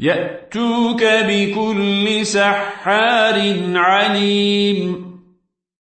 يأتوك بكل سحار عليم.